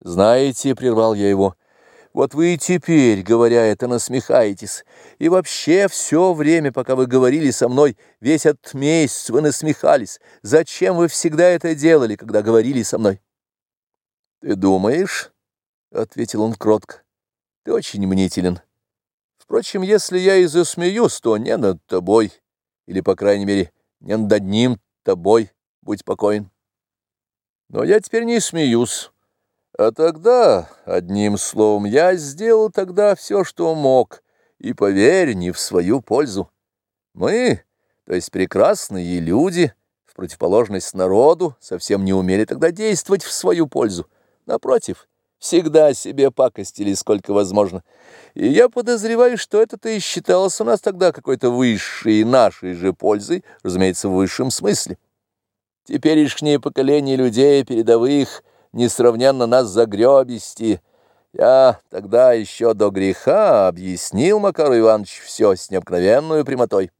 Знаете, — прервал я его, — вот вы и теперь, говоря это, насмехаетесь. И вообще все время, пока вы говорили со мной, весь этот месяц вы насмехались. Зачем вы всегда это делали, когда говорили со мной? — Ты думаешь? — ответил он кротко. — Ты очень мнителен. Впрочем, если я и засмеюсь, то не над тобой, или, по крайней мере, не над одним тобой, будь покоен. Но я теперь не смеюсь. А тогда, одним словом, я сделал тогда все, что мог, и, поверь, не в свою пользу. Мы, то есть прекрасные люди, в противоположность народу, совсем не умели тогда действовать в свою пользу. Напротив, всегда себе пакостили сколько возможно. И я подозреваю, что это-то и считалось у нас тогда какой-то высшей нашей же пользой, разумеется, в высшем смысле. Теперешнее поколение людей передовых — несравненно нас загребисти. Я тогда еще до греха объяснил Макару Ивановичу все с необыкновенной прямотой.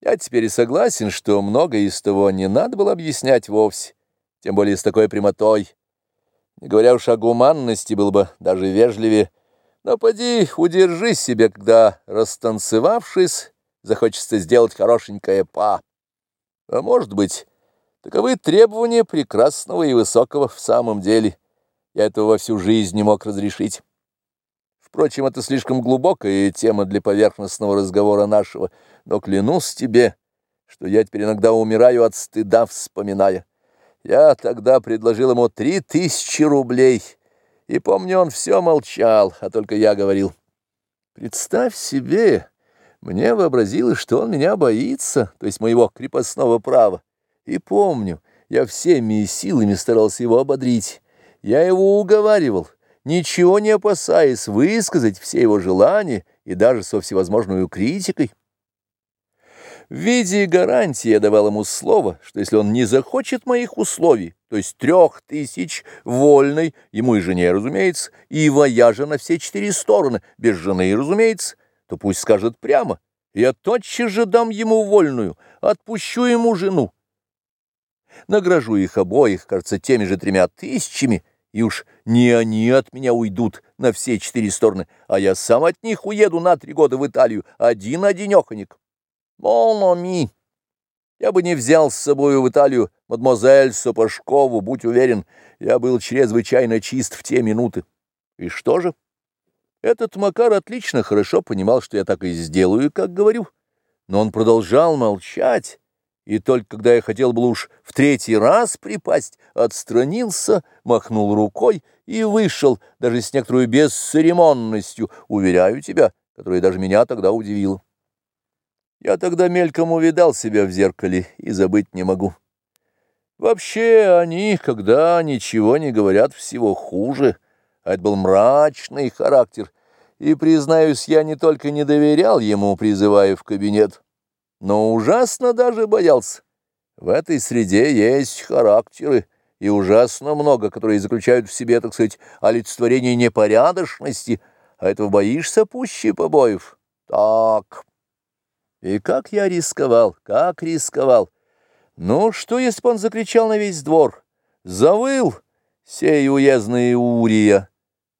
Я теперь и согласен, что многое из того не надо было объяснять вовсе, тем более с такой прямотой. Не говоря уж о гуманности, было бы даже вежливее. Но поди, удержи себе, когда, растанцевавшись, захочется сделать хорошенькое па. А может быть... Таковы требования прекрасного и высокого в самом деле. Я этого во всю жизнь не мог разрешить. Впрочем, это слишком глубокая тема для поверхностного разговора нашего, но клянусь тебе, что я теперь иногда умираю от стыда, вспоминая. Я тогда предложил ему три тысячи рублей, и, помню, он все молчал, а только я говорил. Представь себе, мне вообразилось, что он меня боится, то есть моего крепостного права. И помню, я всеми силами старался его ободрить. Я его уговаривал, ничего не опасаясь высказать все его желания и даже со всевозможной критикой. В виде гарантии я давал ему слово, что если он не захочет моих условий, то есть трех тысяч вольной, ему и жене, разумеется, и вояжа на все четыре стороны, без жены, разумеется, то пусть скажет прямо. Я тотчас же дам ему вольную, отпущу ему жену, награжу их обоих, кажется, теми же тремя тысячами, и уж не они от меня уйдут на все четыре стороны, а я сам от них уеду на три года в Италию, один-одинеханик. Молноми! Я бы не взял с собой в Италию мадемуазель Сапожкову, будь уверен, я был чрезвычайно чист в те минуты. И что же? Этот Макар отлично хорошо понимал, что я так и сделаю, как говорю. Но он продолжал молчать, и только когда я хотел был уж в третий раз припасть, отстранился, махнул рукой и вышел, даже с некоторой бесцеремонностью, уверяю тебя, которая даже меня тогда удивила. Я тогда мельком увидал себя в зеркале и забыть не могу. Вообще они, когда ничего не говорят, всего хуже, а это был мрачный характер, и, признаюсь, я не только не доверял ему, призывая в кабинет, но ужасно даже боялся. В этой среде есть характеры, и ужасно много, которые заключают в себе, так сказать, олицетворение непорядочности, а этого боишься пуще побоев. Так. И как я рисковал, как рисковал. Ну, что, если бы он закричал на весь двор? Завыл сей уездный Урия.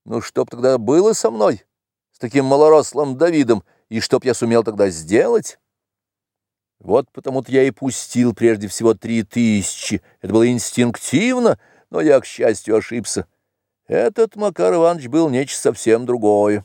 Ну, что б тогда было со мной, с таким малорослым Давидом, и что б я сумел тогда сделать? Вот потому-то я и пустил прежде всего три тысячи. Это было инстинктивно, но я, к счастью, ошибся. Этот Макар Иванович был нечто совсем другое.